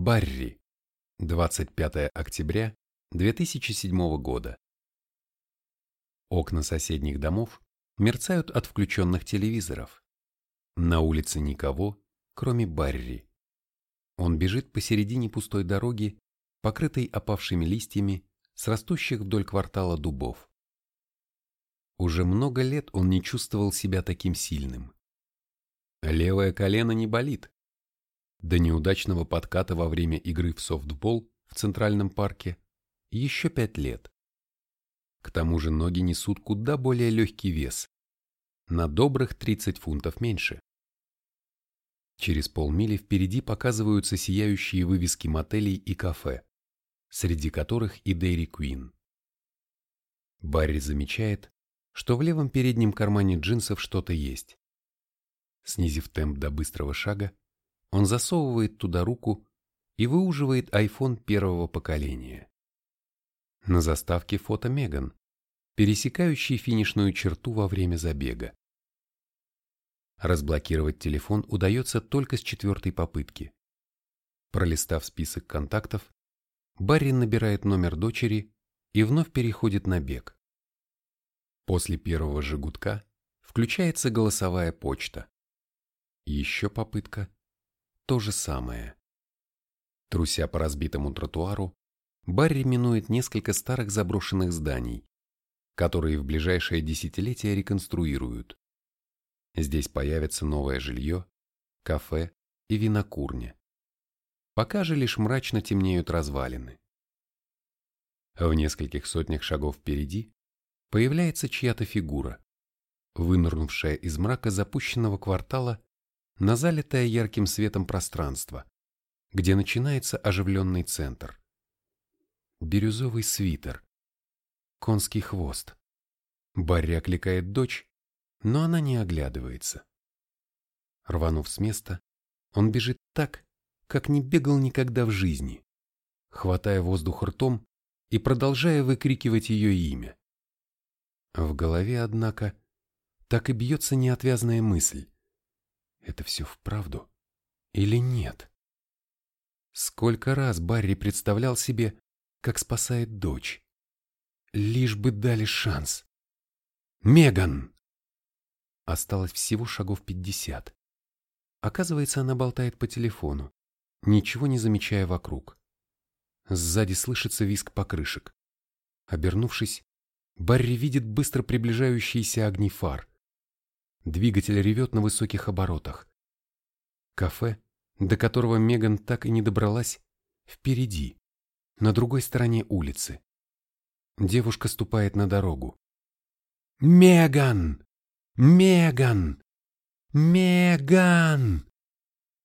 Барри. 25 октября 2007 года. Окна соседних домов мерцают от включенных телевизоров. На улице никого, кроме Барри. Он бежит посередине пустой дороги, покрытой опавшими листьями с растущих вдоль квартала дубов. Уже много лет он не чувствовал себя таким сильным. Левое колено не болит. До неудачного подката во время игры в софтбол в Центральном парке еще пять лет. К тому же ноги несут куда более легкий вес, на добрых 30 фунтов меньше. Через полмили впереди показываются сияющие вывески мотелей и кафе, среди которых и Дэйри Куин. Барри замечает, что в левом переднем кармане джинсов что-то есть. Снизив темп до быстрого шага, он засовывает туда руку и выуживает iPhone первого поколения. На заставке фото Меган, пересекающий финишную черту во время забега. Разблокировать телефон удается только с четвертой попытки. Пролистав список контактов, Барри набирает номер дочери и вновь переходит на бег. После первого же включается голосовая почта. Еще попытка. То же самое. Труся по разбитому тротуару, Барри минует несколько старых заброшенных зданий, которые в ближайшее десятилетие реконструируют. Здесь появится новое жилье, кафе и винокурня. Пока же лишь мрачно темнеют развалины. В нескольких сотнях шагов впереди появляется чья-то фигура, вынырнувшая из мрака запущенного квартала на залитое ярким светом пространство, где начинается оживленный центр. Бирюзовый свитер, конский хвост. Барри окликает дочь, но она не оглядывается. Рванув с места, он бежит так, как не бегал никогда в жизни, хватая воздух ртом и продолжая выкрикивать ее имя. В голове, однако, так и бьется неотвязная мысль это все вправду или нет? Сколько раз Барри представлял себе, как спасает дочь. Лишь бы дали шанс. Меган! Осталось всего шагов пятьдесят. Оказывается, она болтает по телефону, ничего не замечая вокруг. Сзади слышится визг покрышек. Обернувшись, Барри видит быстро приближающиеся огни фар. Двигатель ревет на высоких оборотах. Кафе, до которого Меган так и не добралась, впереди, на другой стороне улицы. Девушка ступает на дорогу. «Меган! Меган! Меган!»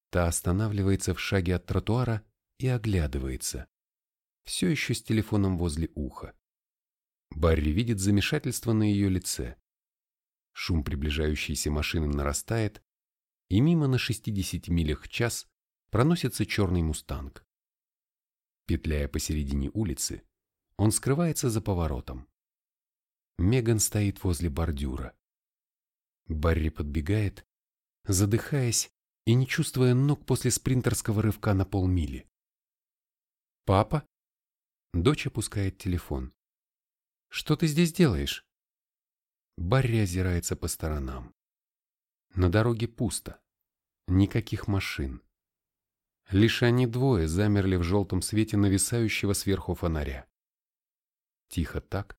Та останавливается в шаге от тротуара и оглядывается, все еще с телефоном возле уха. Барри видит замешательство на ее лице. Шум приближающейся машины нарастает, и мимо на 60 милях в час проносится черный мустанг. Петляя посередине улицы, он скрывается за поворотом. Меган стоит возле бордюра. Барри подбегает, задыхаясь и не чувствуя ног после спринтерского рывка на полмили. «Папа?» Дочь опускает телефон. «Что ты здесь делаешь?» Барри озирается по сторонам. На дороге пусто. Никаких машин. Лишь они двое замерли в желтом свете нависающего сверху фонаря. Тихо так,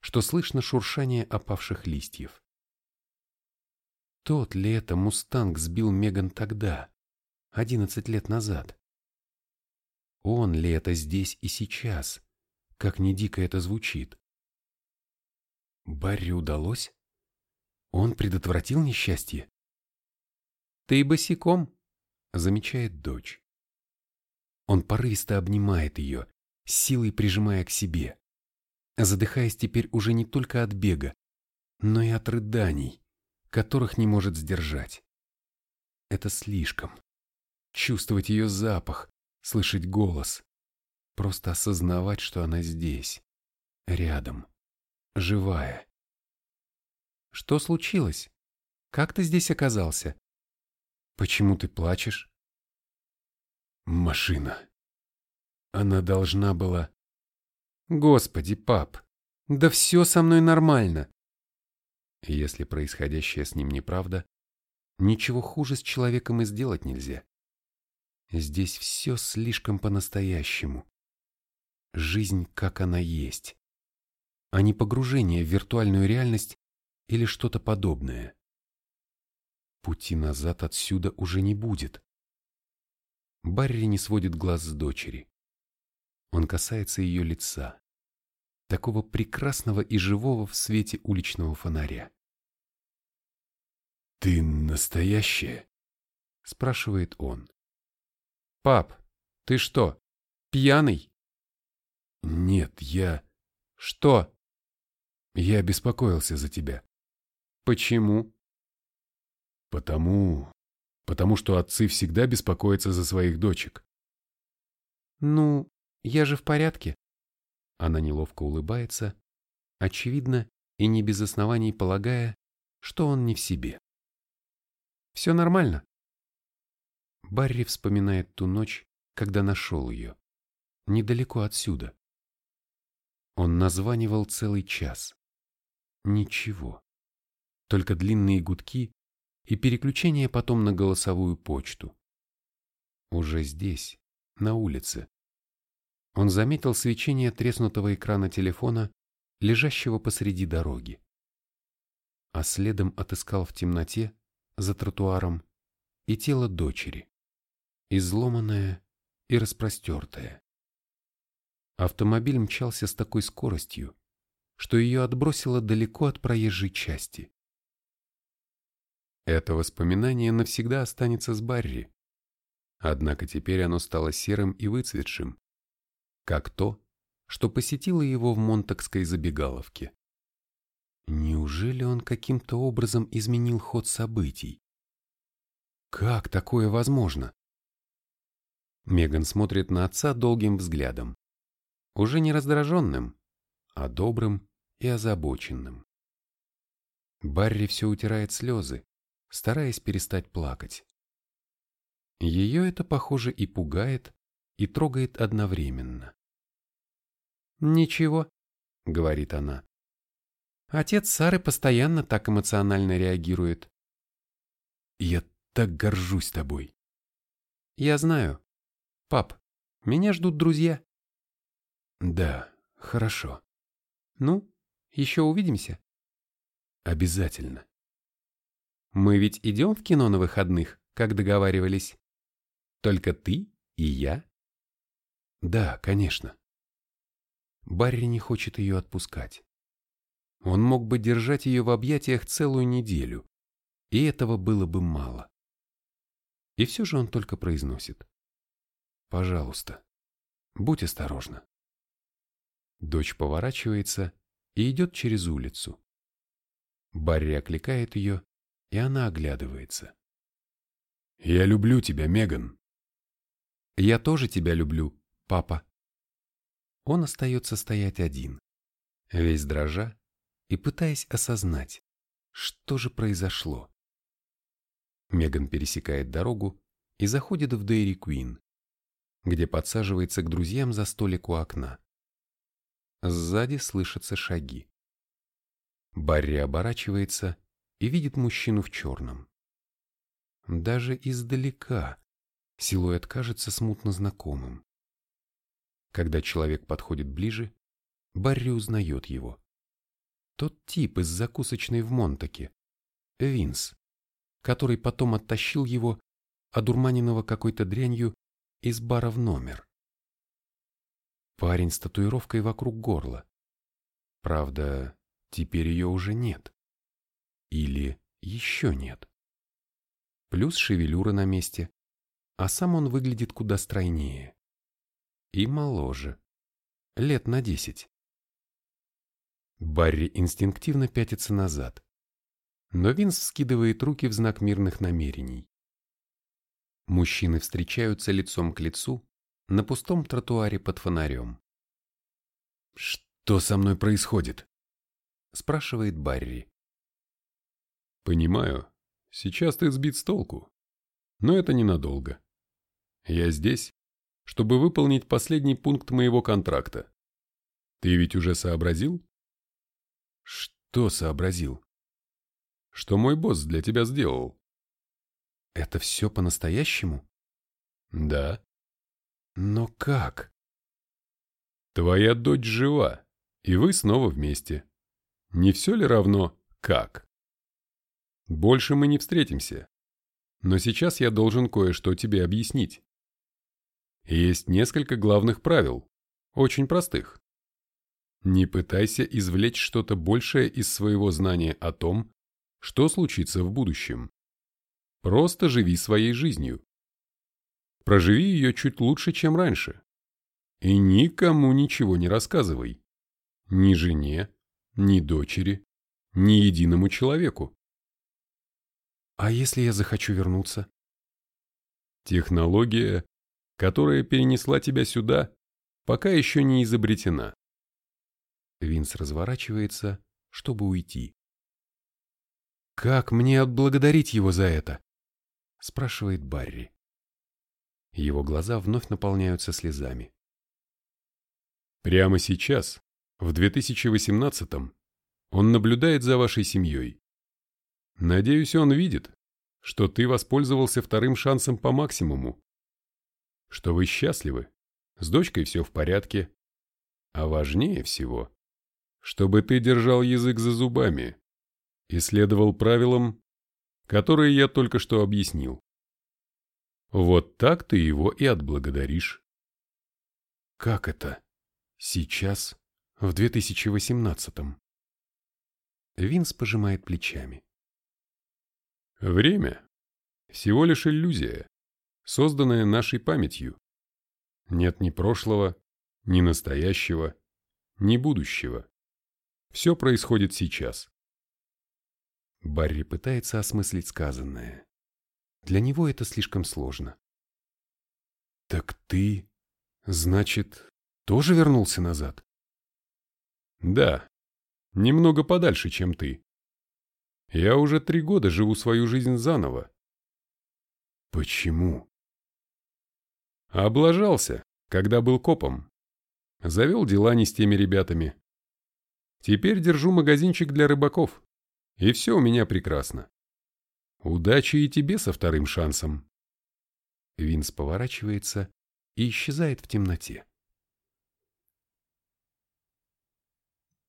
что слышно шуршание опавших листьев. Тот ли это мустанг сбил Меган тогда, одиннадцать лет назад? Он ли это здесь и сейчас, как ни дико это звучит? Барри удалось? Он предотвратил несчастье? Ты босиком, замечает дочь. Он порывисто обнимает ее, силой прижимая к себе, задыхаясь теперь уже не только от бега, но и от рыданий, которых не может сдержать. Это слишком. Чувствовать ее запах, слышать голос, просто осознавать, что она здесь, рядом живая. Что случилось? Как ты здесь оказался? Почему ты плачешь? Машина. Она должна была... Господи, пап, да все со мной нормально. Если происходящее с ним неправда, ничего хуже с человеком и сделать нельзя. Здесь все слишком по-настоящему. Жизнь, как она есть, а не погружение в виртуальную реальность или что-то подобное. Пути назад отсюда уже не будет. Барри не сводит глаз с дочери. Он касается ее лица, такого прекрасного и живого в свете уличного фонаря. «Ты настоящая?» – спрашивает он. «Пап, ты что, пьяный?» «Нет, я...» «Что?» «Я беспокоился за тебя». «Почему?» «Потому... потому что отцы всегда беспокоятся за своих дочек». «Ну, я же в порядке». Она неловко улыбается, очевидно, и не без оснований полагая, что он не в себе. «Все нормально». Барри вспоминает ту ночь, когда нашел ее, недалеко отсюда. Он названивал целый час. Ничего. Только длинные гудки и переключение потом на голосовую почту. Уже здесь, на улице, он заметил свечение треснутого экрана телефона, лежащего посреди дороги. А следом отыскал в темноте, за тротуаром, и тело дочери, изломанное и распростертое. Автомобиль мчался с такой скоростью, что ее отбросило далеко от проезжей части. Это воспоминание навсегда останется с Барри. Однако теперь оно стало серым и выцветшим, как то, что посетило его в Монтакской забегаловке. Неужели он каким-то образом изменил ход событий? Как такое возможно? Меган смотрит на отца долгим взглядом. Уже не раздраженным, а добрым и озабоченным. Барри все утирает слезы, стараясь перестать плакать. Ее это, похоже, и пугает, и трогает одновременно. «Ничего», — говорит она. «Отец Сары постоянно так эмоционально реагирует». «Я так горжусь тобой». «Я знаю. Пап, меня ждут друзья». «Да, хорошо». «Ну, еще увидимся?» «Обязательно». «Мы ведь идем в кино на выходных, как договаривались?» «Только ты и я?» Да, конечно. Барри не хочет ее отпускать. Он мог бы держать ее в объятиях целую неделю, и этого было бы мало. И все же он только произносит. «Пожалуйста, будь осторожна». Дочь поворачивается и идет через улицу. Барри окликает ее, и она оглядывается. «Я люблю тебя, Меган». «Я тоже тебя люблю», папа. Он остается стоять один, весь дрожа и пытаясь осознать, что же произошло. Меган пересекает дорогу и заходит в Дейри Куин, где подсаживается к друзьям за столик у окна. Сзади слышатся шаги. Барри оборачивается и видит мужчину в черном. Даже издалека силуэт кажется смутно знакомым. Когда человек подходит ближе, Барри узнает его. Тот тип из закусочной в Монтаке, Винс, который потом оттащил его, одурманенного какой-то дрянью, из бара в номер. Парень с татуировкой вокруг горла. Правда, теперь ее уже нет. Или еще нет. Плюс шевелюра на месте, а сам он выглядит куда стройнее и моложе. Лет на десять. Барри инстинктивно пятится назад. Но Винс скидывает руки в знак мирных намерений. Мужчины встречаются лицом к лицу на пустом тротуаре под фонарем. «Что со мной происходит?» – спрашивает Барри. «Понимаю, сейчас ты сбит с толку, но это ненадолго. Я здесь, чтобы выполнить последний пункт моего контракта. Ты ведь уже сообразил? Что сообразил? Что мой босс для тебя сделал. Это все по-настоящему? Да. Но как? Твоя дочь жива, и вы снова вместе. Не все ли равно, как? Больше мы не встретимся. Но сейчас я должен кое-что тебе объяснить. Есть несколько главных правил, очень простых. Не пытайся извлечь что-то большее из своего знания о том, что случится в будущем. Просто живи своей жизнью. Проживи ее чуть лучше, чем раньше. И никому ничего не рассказывай. Ни жене, ни дочери, ни единому человеку. А если я захочу вернуться? Технология, которая перенесла тебя сюда, пока еще не изобретена. Винс разворачивается, чтобы уйти. «Как мне отблагодарить его за это?» – спрашивает Барри. Его глаза вновь наполняются слезами. Прямо сейчас, в 2018-м, он наблюдает за вашей семьей. Надеюсь, он видит, что ты воспользовался вторым шансом по максимуму. Что вы счастливы, с дочкой все в порядке. А важнее всего, чтобы ты держал язык за зубами и следовал правилам, которые я только что объяснил. Вот так ты его и отблагодаришь. Как это? Сейчас, в 2018-м. Винс пожимает плечами. Время – всего лишь иллюзия, созданная нашей памятью. Нет ни прошлого, ни настоящего, ни будущего. Все происходит сейчас. Барри пытается осмыслить сказанное. Для него это слишком сложно. «Так ты, значит, тоже вернулся назад?» «Да, немного подальше, чем ты. Я уже три года живу свою жизнь заново». «Почему?» Облажался, когда был копом. Завел дела не с теми ребятами. Теперь держу магазинчик для рыбаков. И все у меня прекрасно. Удачи и тебе со вторым шансом. Винс поворачивается и исчезает в темноте.